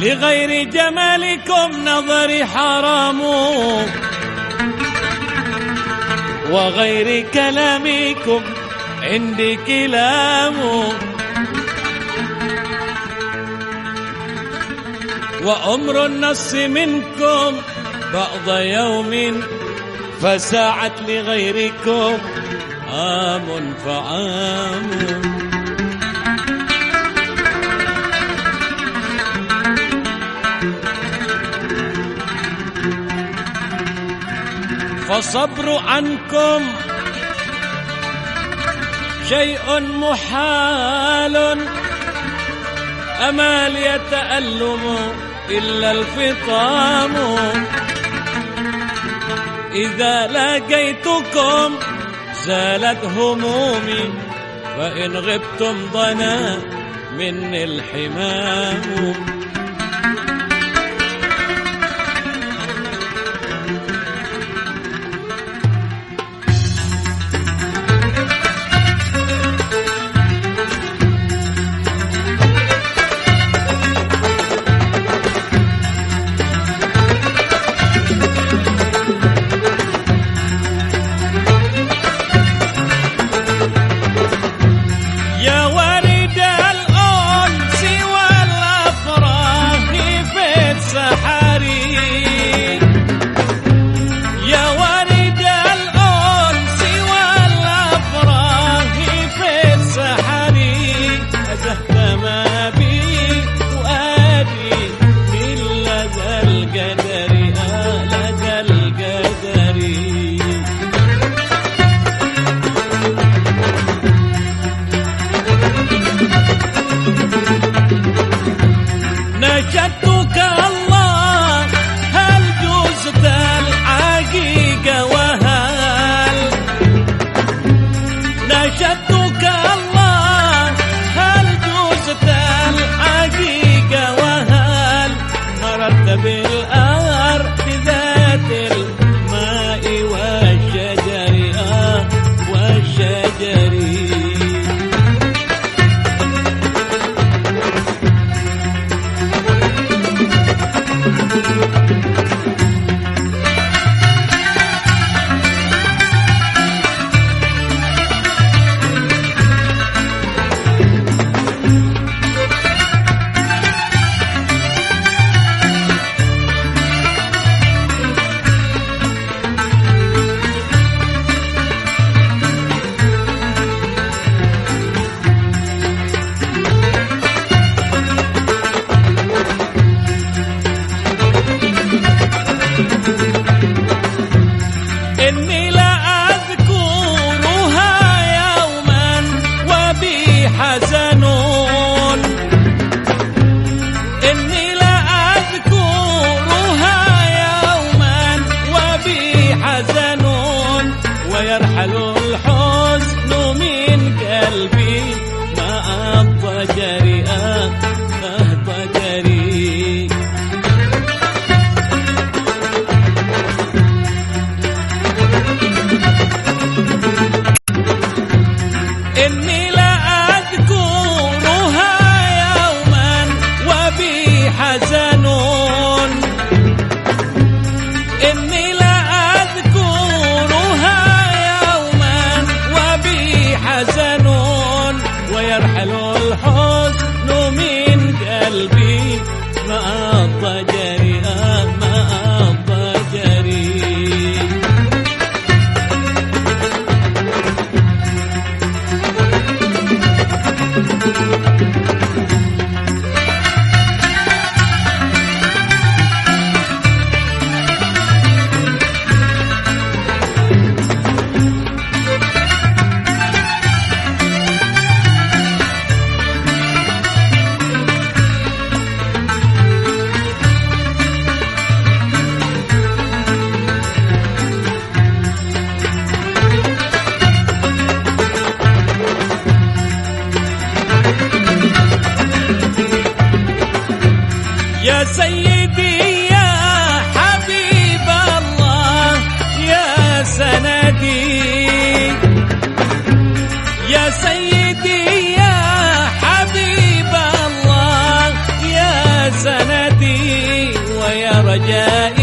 لغير جمالكم نظري حرام. وغير كلامكم عندي كلام. وأمر النص منكم بعض يوم فساعت لغيركم عام فعام. فالصبر عنكم شيء محال. أما ليتألم إلا الفطام. إذا لقيتكم زالت همومي وإن غبتم ضنا مني الحمام. نشدتك الله هل جزت الحقيقة وهل؟ نشدتك الله هل جزت الحقيقة وهل؟ بالأرض حزن إني لا أذكرها يوما وبي حزن ويرحل الحزن من قلبي. ما يا سيدي يا حبيب الله يا سندي. يا سيدي يا حبيب الله يا سندي. ويا رجائي